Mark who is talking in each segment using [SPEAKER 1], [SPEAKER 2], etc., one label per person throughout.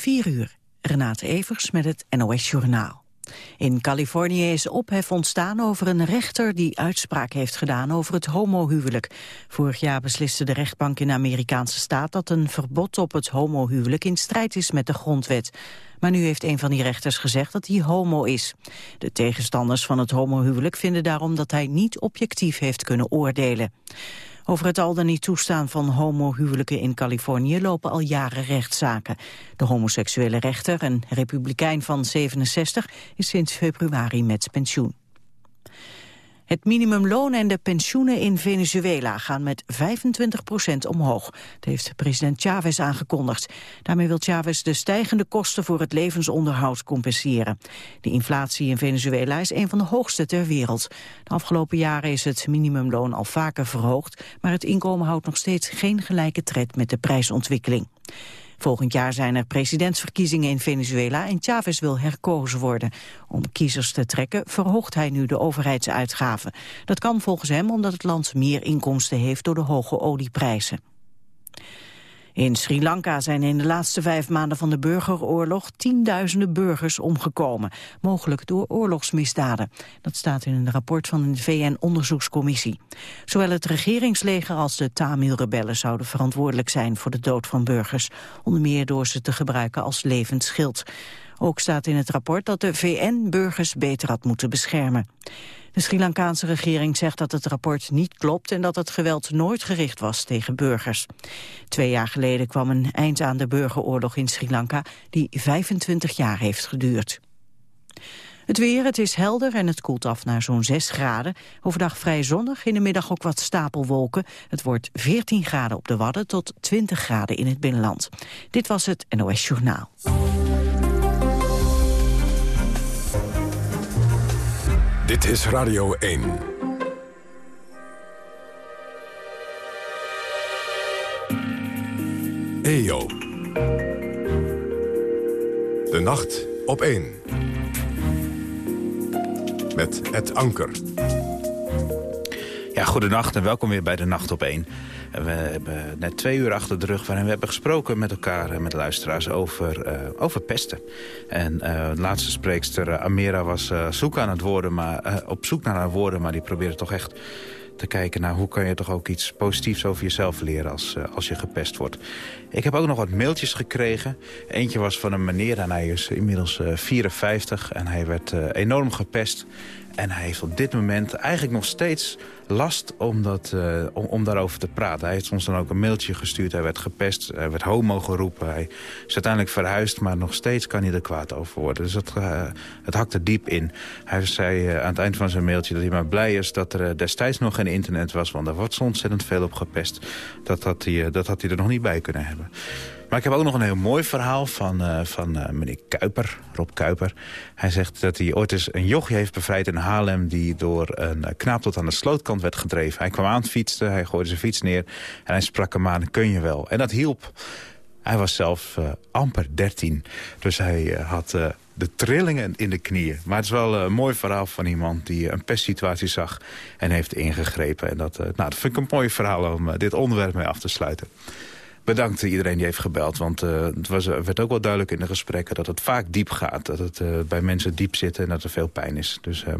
[SPEAKER 1] 4 uur. Renate Evers met het NOS Journaal. In Californië is ophef ontstaan over een rechter die uitspraak heeft gedaan over het homohuwelijk. Vorig jaar besliste de rechtbank in de Amerikaanse staat dat een verbod op het homohuwelijk in strijd is met de grondwet. Maar nu heeft een van die rechters gezegd dat hij homo is. De tegenstanders van het homohuwelijk vinden daarom dat hij niet objectief heeft kunnen oordelen. Over het al dan niet toestaan van homohuwelijken in Californië lopen al jaren rechtszaken. De homoseksuele rechter, een republikein van 67, is sinds februari met pensioen. Het minimumloon en de pensioenen in Venezuela gaan met 25 procent omhoog. Dat heeft president Chavez aangekondigd. Daarmee wil Chavez de stijgende kosten voor het levensonderhoud compenseren. De inflatie in Venezuela is een van de hoogste ter wereld. De afgelopen jaren is het minimumloon al vaker verhoogd... maar het inkomen houdt nog steeds geen gelijke tred met de prijsontwikkeling. Volgend jaar zijn er presidentsverkiezingen in Venezuela en Chavez wil herkozen worden. Om kiezers te trekken verhoogt hij nu de overheidsuitgaven. Dat kan volgens hem omdat het land meer inkomsten heeft door de hoge olieprijzen. In Sri Lanka zijn in de laatste vijf maanden van de burgeroorlog tienduizenden burgers omgekomen, mogelijk door oorlogsmisdaden. Dat staat in een rapport van de VN-onderzoekscommissie. Zowel het regeringsleger als de Tamil-rebellen zouden verantwoordelijk zijn voor de dood van burgers, onder meer door ze te gebruiken als levend schild. Ook staat in het rapport dat de VN burgers beter had moeten beschermen. De Sri Lankaanse regering zegt dat het rapport niet klopt en dat het geweld nooit gericht was tegen burgers. Twee jaar geleden kwam een eind aan de burgeroorlog in Sri Lanka die 25 jaar heeft geduurd. Het weer, het is helder en het koelt af naar zo'n 6 graden. Overdag vrij zonnig, in de middag ook wat stapelwolken. Het wordt 14 graden op de Wadden tot 20 graden in het binnenland. Dit was het NOS Journaal.
[SPEAKER 2] Dit is Radio 1. EO. De nacht op 1. Met het Anker.
[SPEAKER 3] Ja, goedenacht en welkom weer bij de Nacht op 1. We hebben net twee uur achter de rug waarin we hebben gesproken met elkaar, eh, met luisteraars, over, uh, over pesten. En uh, de laatste spreekster, Amira, was zoek aan het woorden, maar, op zoek naar haar woorden, maar die probeerde toch echt te kijken naar hoe kan je toch ook iets positiefs over jezelf leren als, als je gepest wordt. Ik heb ook nog wat mailtjes gekregen. Eentje was van een meneer en hij is inmiddels 54 en hij werd enorm gepest. En hij heeft op dit moment eigenlijk nog steeds last om, dat, uh, om, daarover te praten. Hij heeft ons dan ook een mailtje gestuurd. Hij werd gepest, hij werd homo geroepen. Hij is uiteindelijk verhuisd, maar nog steeds kan hij er kwaad over worden. Dus dat, uh, het hakt er diep in. Hij zei uh, aan het eind van zijn mailtje dat hij maar blij is... dat er destijds nog geen internet was, want er wordt zo ontzettend veel op gepest. Dat had hij, dat had hij er nog niet bij kunnen hebben. Maar ik heb ook nog een heel mooi verhaal van, uh, van uh, meneer Kuiper, Rob Kuiper. Hij zegt dat hij ooit eens een jochie heeft bevrijd in Haarlem... die door een knaap tot aan de slootkant werd gedreven. Hij kwam aan het fietsen, hij gooide zijn fiets neer... en hij sprak hem aan, kun je wel. En dat hielp. Hij was zelf amper 13, dus hij had de trillingen in de knieën. Maar het is wel een mooi verhaal van iemand die een pestsituatie zag... en heeft ingegrepen. En dat, nou, dat vind ik een mooi verhaal om dit onderwerp mee af te sluiten bedankt iedereen die heeft gebeld. Want uh, het was, werd ook wel duidelijk in de gesprekken dat het vaak diep gaat. Dat het uh, bij mensen diep zit en dat er veel pijn is. Dus uh,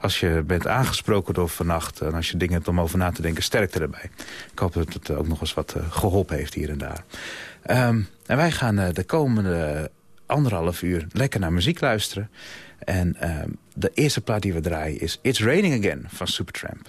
[SPEAKER 3] als je bent aangesproken door vannacht... en als je dingen hebt om over na te denken, sterkte erbij. Ik hoop dat het ook nog eens wat geholpen heeft hier en daar. Um, en wij gaan de komende anderhalf uur lekker naar muziek luisteren. En ehm, de eerste plaat die we draaien is It's Raining Again van Supertramp.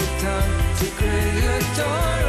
[SPEAKER 4] time to create a door.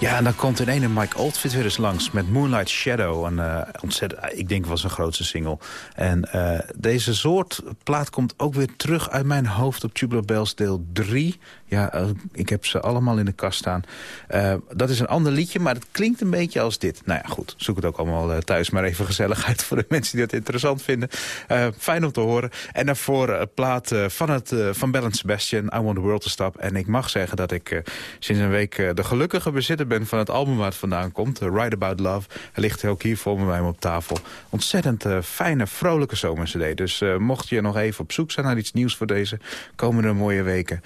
[SPEAKER 3] Ja, en dan komt in ene Mike Oldfit weer eens langs met Moonlight Shadow. En, uh, ontzettend, ik denk was zijn grootste single. En uh, deze soort plaat komt ook weer terug uit mijn hoofd op Tubular Bells deel 3. Ja, ik heb ze allemaal in de kast staan. dat is een ander liedje, maar het klinkt een beetje als dit. Nou ja, goed, zoek het ook allemaal thuis maar even gezelligheid... voor de mensen die dat interessant vinden. fijn om te horen. En daarvoor een plaat van, het, van Bell Sebastian, I Want The World To Stop. En ik mag zeggen dat ik sinds een week de gelukkige bezitter ben van het album waar het vandaan komt. Uh, Ride About Love. Hij ligt ook hier voor me bij me op tafel. Ontzettend uh, fijne, vrolijke zomercd. Dus uh, mocht je nog even op zoek zijn naar iets nieuws voor deze komende mooie weken.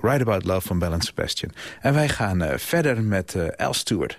[SPEAKER 3] Ride About Love van Bell Sebastian. En wij gaan verder met Al Stewart.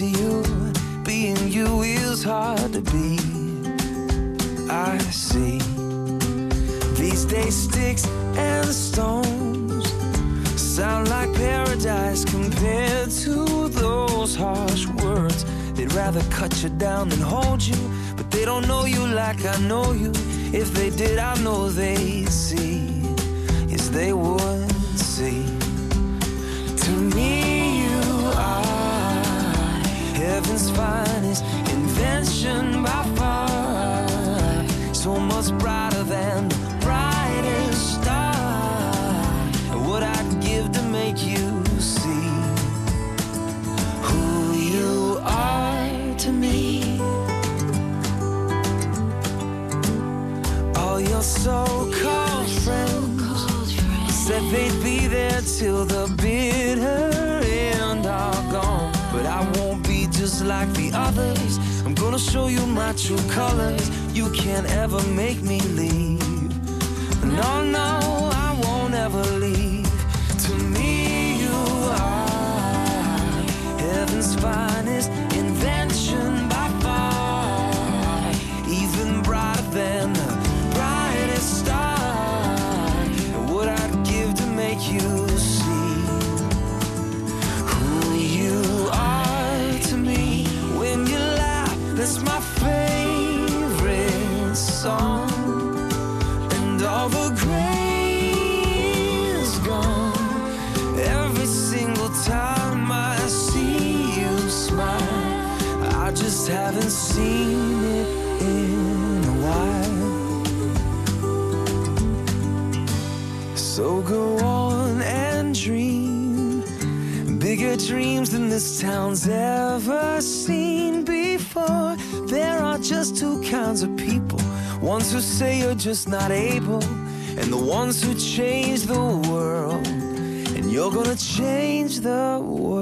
[SPEAKER 4] To you being you is hard to be. I see these days sticks and stones sound like paradise compared to those harsh words. They'd rather cut you down than hold you, but they don't know you like I know you. If they did, I know they'd see. Yes, they would heaven's finest invention by far. So much brighter than show you my true colors. You can't ever make me leave. No, no. just not able, and the ones who change the world. And you're gonna change the world.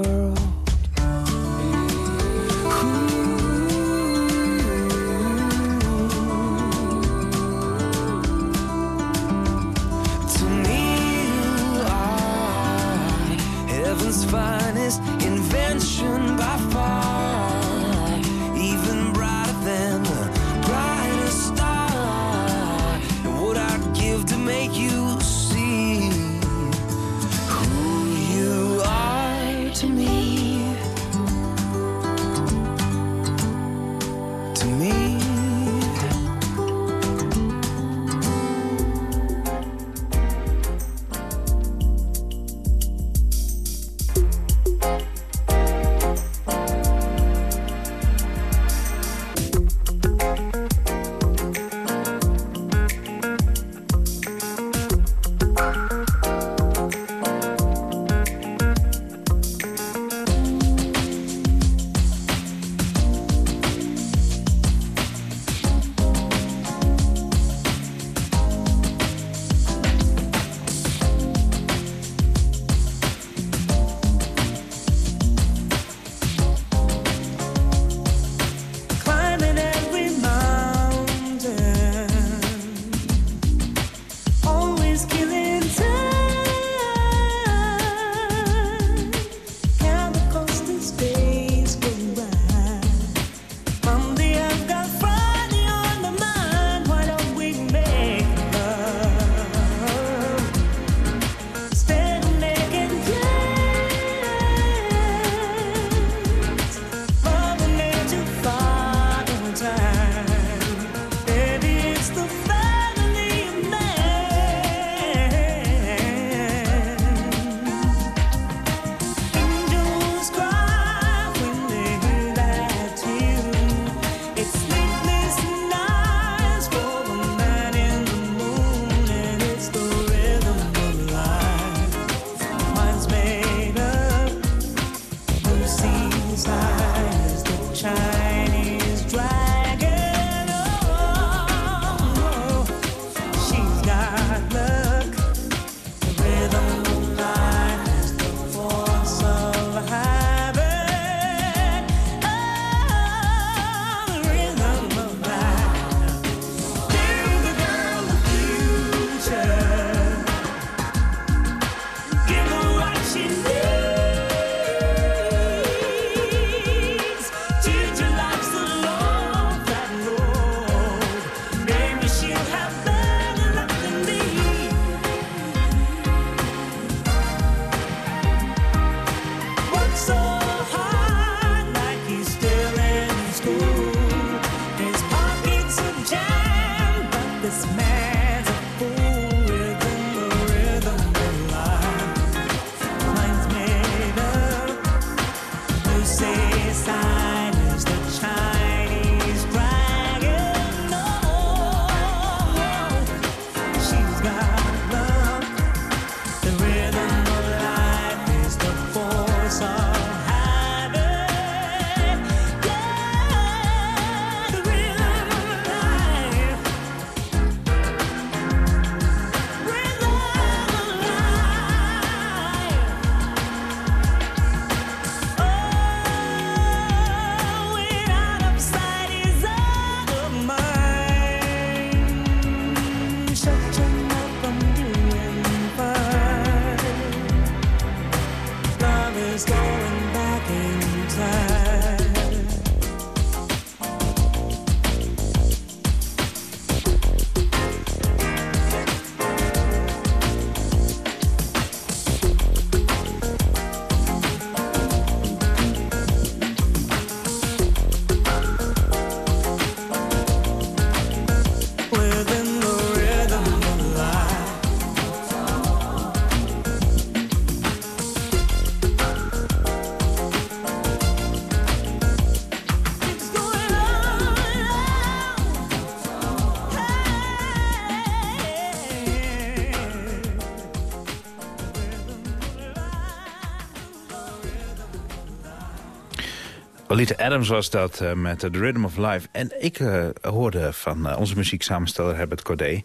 [SPEAKER 5] Lolita Adams was dat uh, met The Rhythm of Life. En ik uh, hoorde van uh, onze muzieksamensteller Herbert Corday...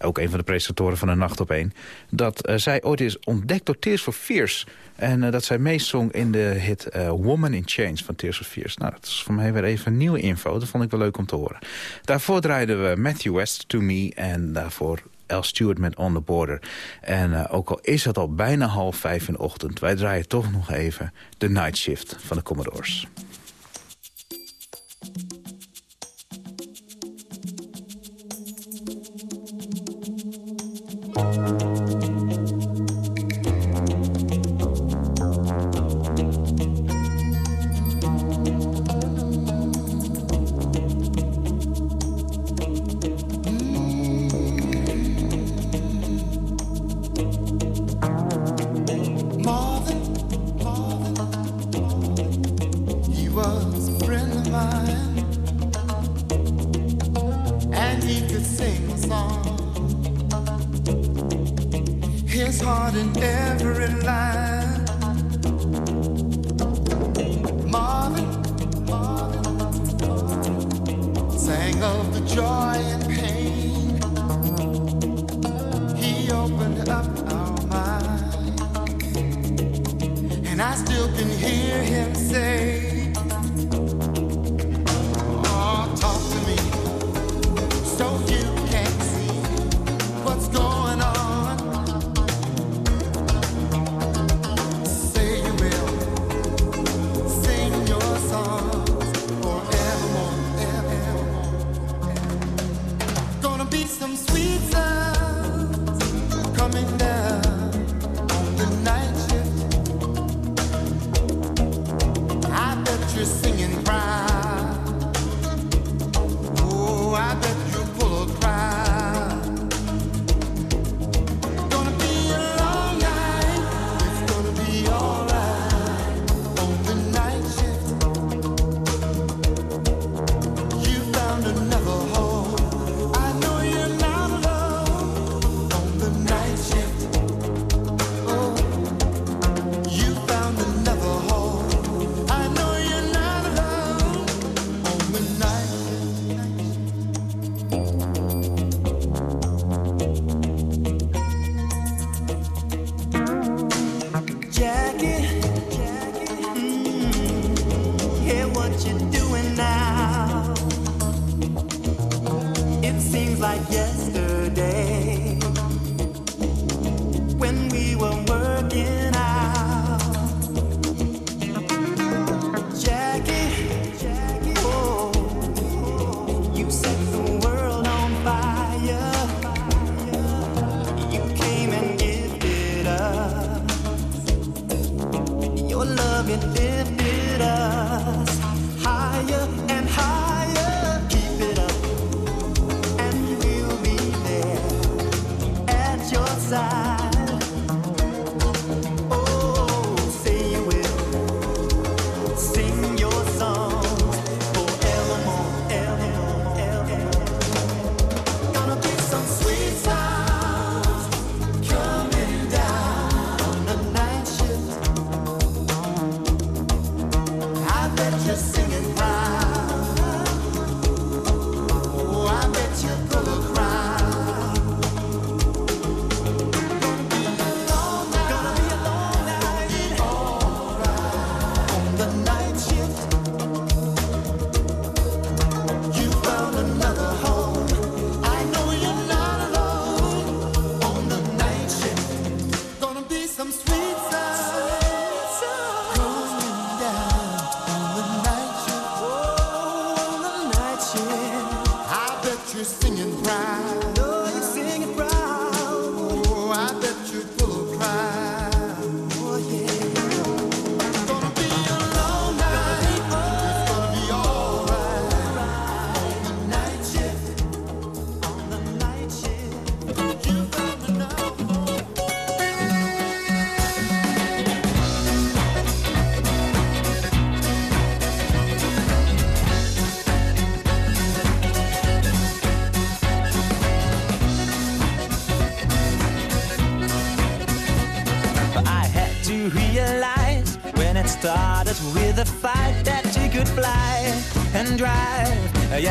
[SPEAKER 5] ook een van de presentatoren van de Nacht op 1... dat zij ooit is ontdekt door Tears for Fears... En dat zij meezong in de hit Woman in Chains van Tears for Fears. Nou, dat is voor mij weer even nieuwe info. Dat vond ik wel leuk om te horen. Daarvoor draaiden we Matthew West, To Me... en daarvoor L. Stewart met On The Border. En ook al is het al bijna half vijf in de ochtend... wij draaien toch nog even de Night Shift van de Commodores.
[SPEAKER 6] Música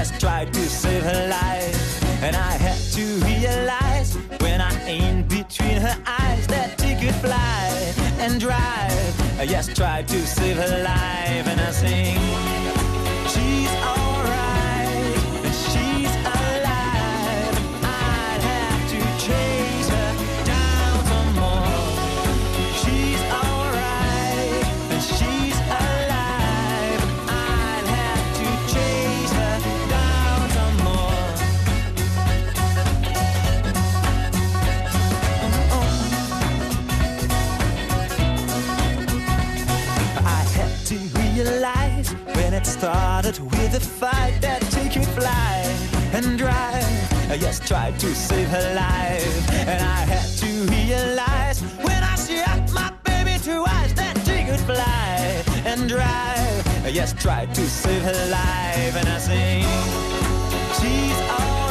[SPEAKER 6] just tried to save her life. And I had to realize when I aim between her eyes that she could fly and drive. I just tried to save her life, and I sing. tried to save her life. And I had to realize when I shot my baby two eyes that she could fly and drive. Yes, tried to save her life. And I sing, she's
[SPEAKER 4] all.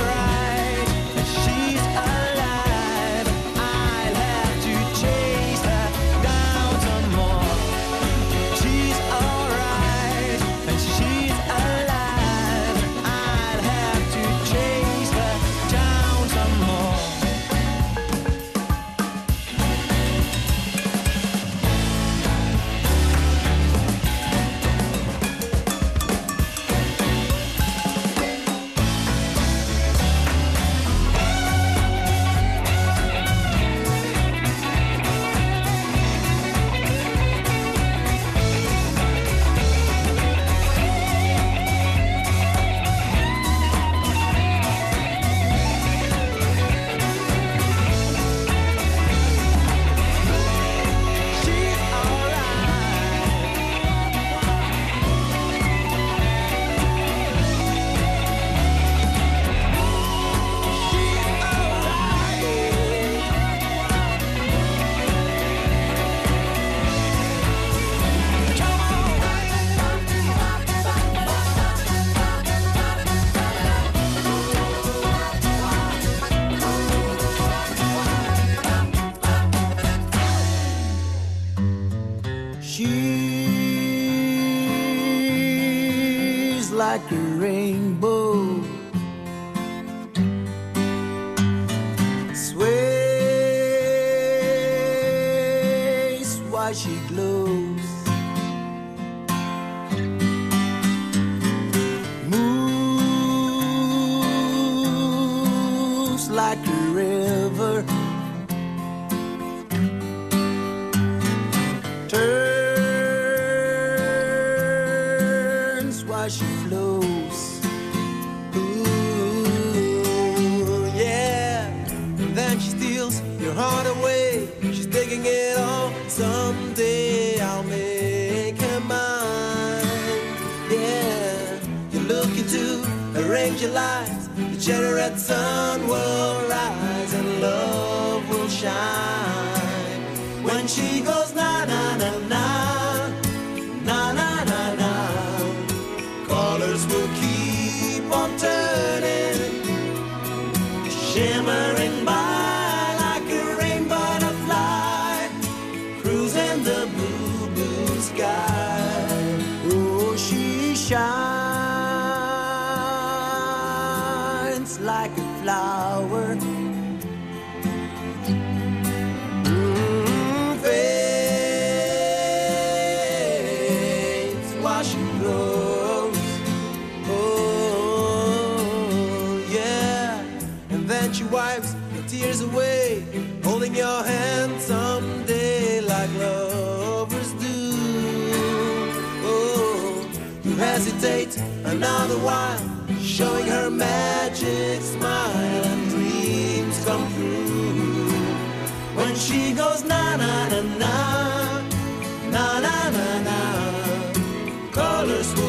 [SPEAKER 4] like a rainbow. Sway, why she glows. hesitate another while, showing her magic smile and dreams come true. When she goes na na na na na na na, colors.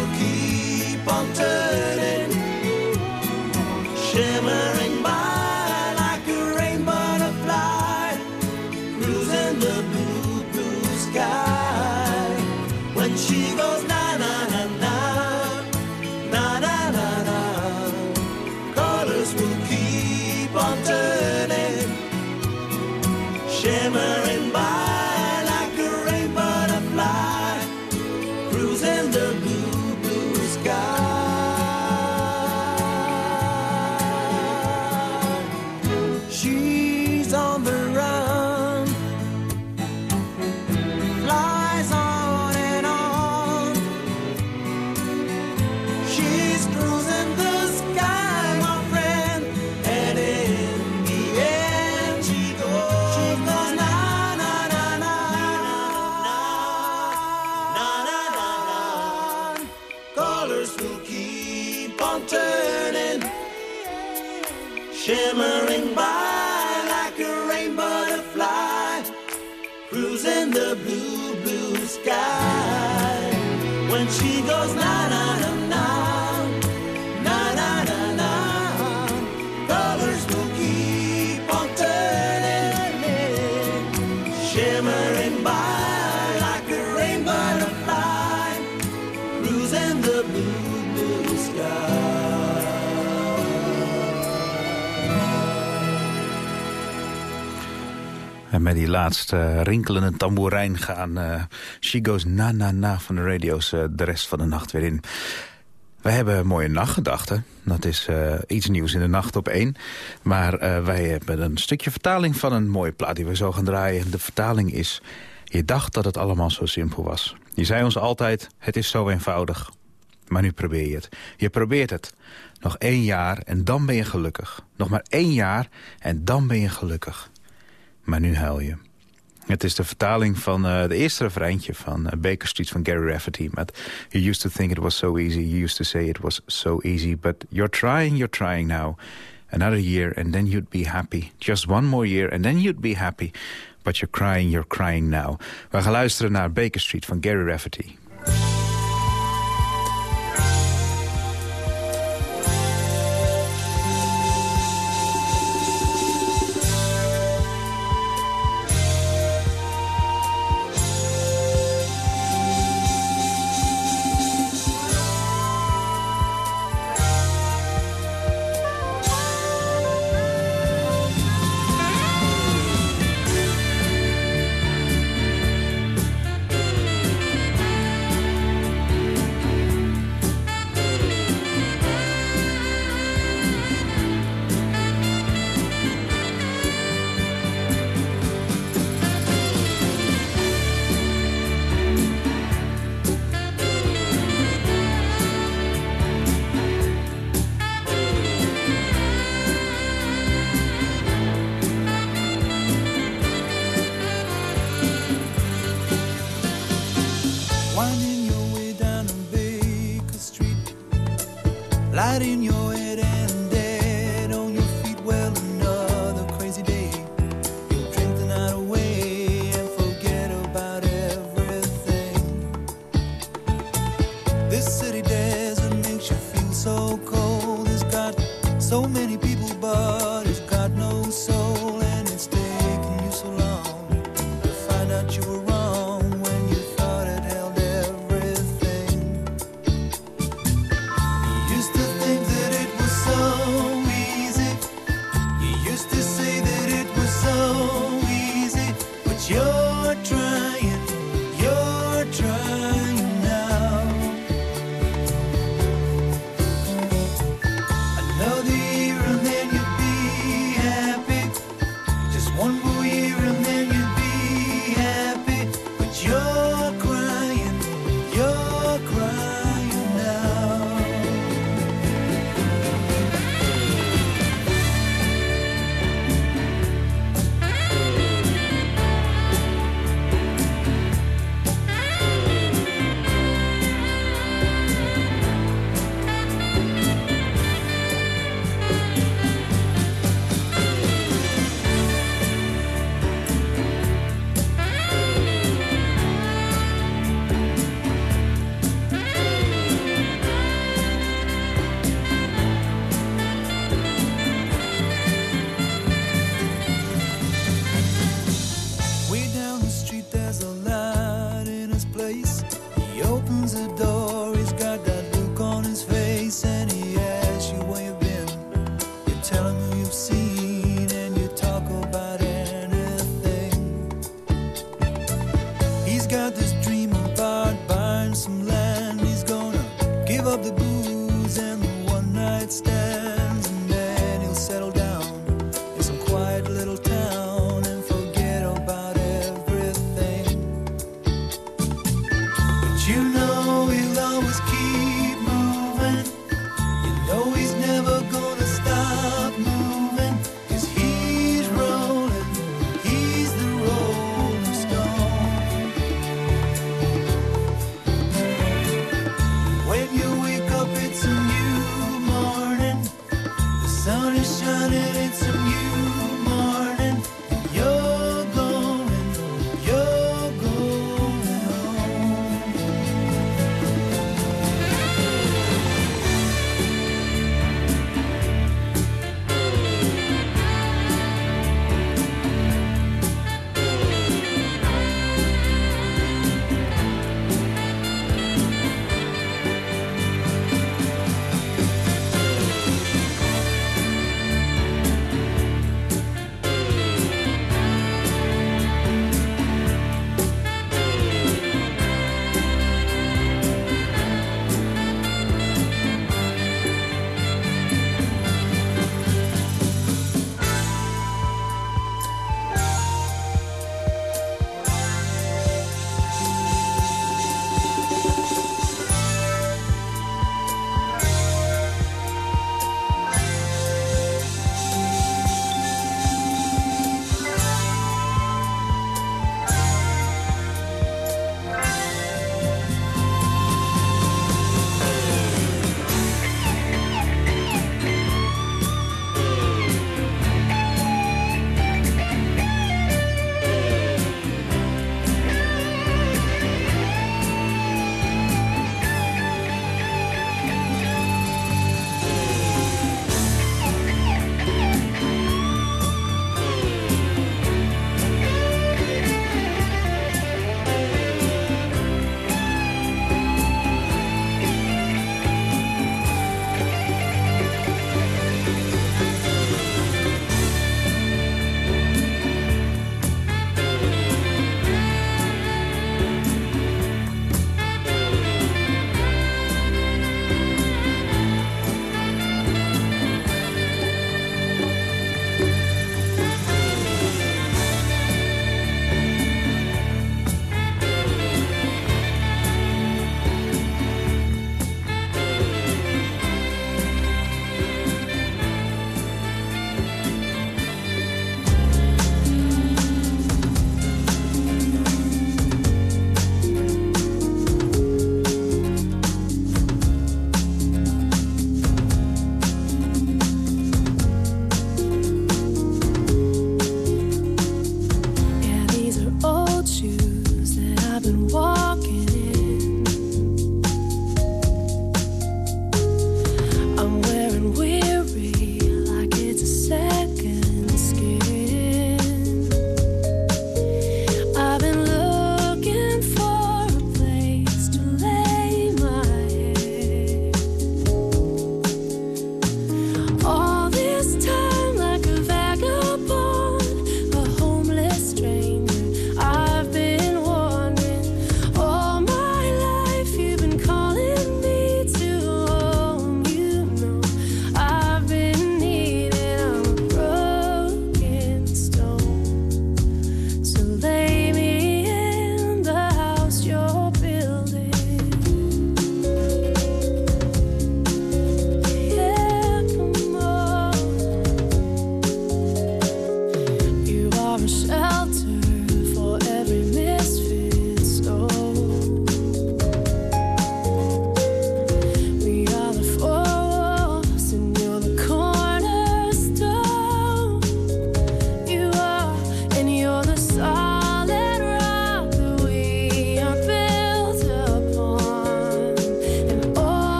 [SPEAKER 3] En met die laatste rinkelende tamboerijn gaan uh, She Goes Na Na Na van de radio's uh, de rest van de nacht weer in. We hebben mooie nachtgedachten. Dat is uh, iets nieuws in de nacht op één. Maar wij hebben een stukje vertaling van een mooie plaat die we zo gaan draaien. De vertaling is... Je dacht dat het allemaal zo simpel was. Je zei ons altijd, het is zo eenvoudig. Maar nu probeer je het. Je probeert het. Nog één jaar en dan ben je gelukkig. Nog maar één jaar en dan ben je gelukkig. Maar nu huil je. Het is de vertaling van uh, de eerste refreintje van uh, Baker Street van Gary Rafferty. Met You used to think it was so easy, you used to say it was so easy. But you're trying, you're trying now. Another year and then you'd be happy. Just one more year and then you'd be happy. But you're crying, you're crying now. We gaan luisteren naar Baker Street van Gary Rafferty.
[SPEAKER 7] Daarin jouw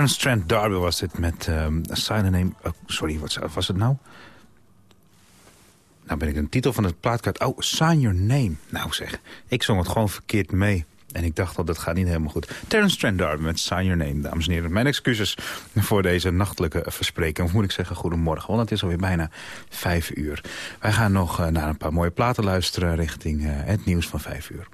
[SPEAKER 7] Terence Trent D'Arby was dit met um, Silent Name... Oh, sorry, wat was het nou? Nou ben ik een titel van het plaatkaart. Oh, Sign Your Name. Nou zeg, ik zong het gewoon verkeerd mee. En ik dacht al, dat gaat niet helemaal goed. Terence Trent D'Arby met Sign Your Name, dames en heren. Mijn excuses voor deze nachtelijke verspreking. Of moet ik zeggen, goedemorgen, want het is alweer bijna vijf uur. Wij gaan nog uh, naar een paar mooie platen luisteren richting uh, het nieuws van vijf uur.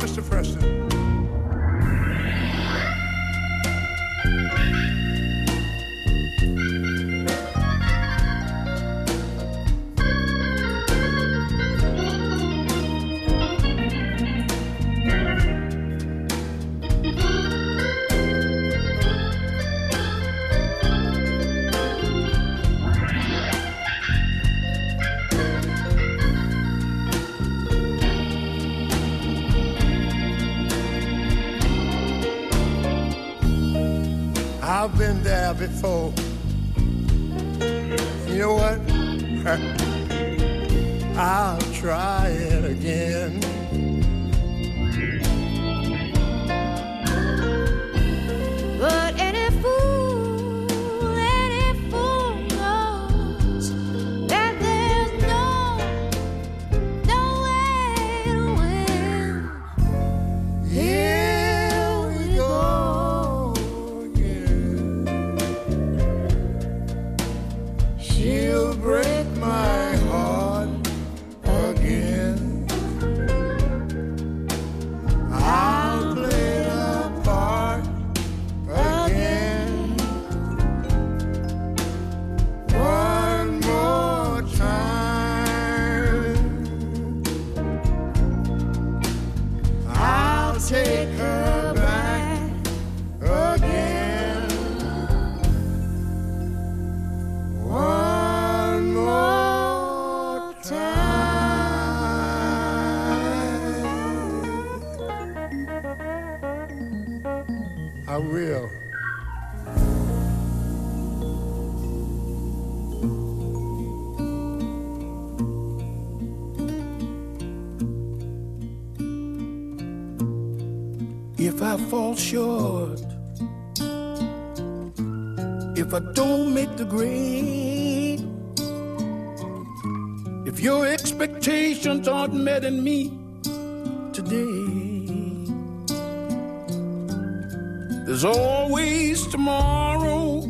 [SPEAKER 8] Mr. Preston. Oh. Fall short if I don't make the grade. If your expectations aren't met in me today, there's always tomorrow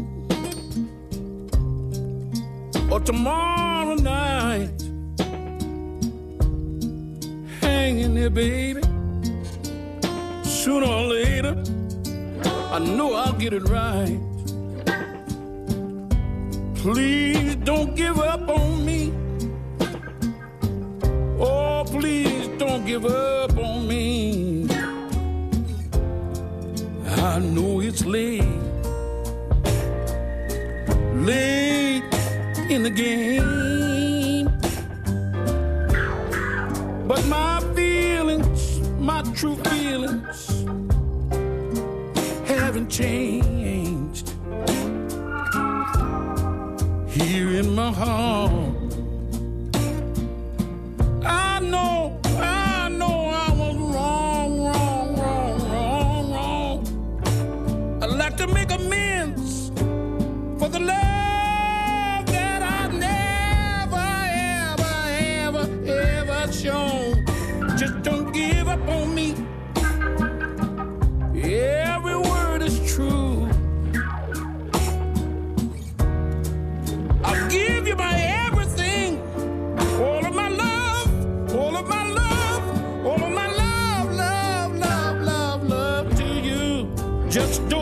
[SPEAKER 8] or tomorrow night hanging there, baby sooner or later, I know I'll get it right. Please
[SPEAKER 9] don't give up on me. Oh, please don't give up on me. I know it's late, late in the game. changed here in my heart. Just don't.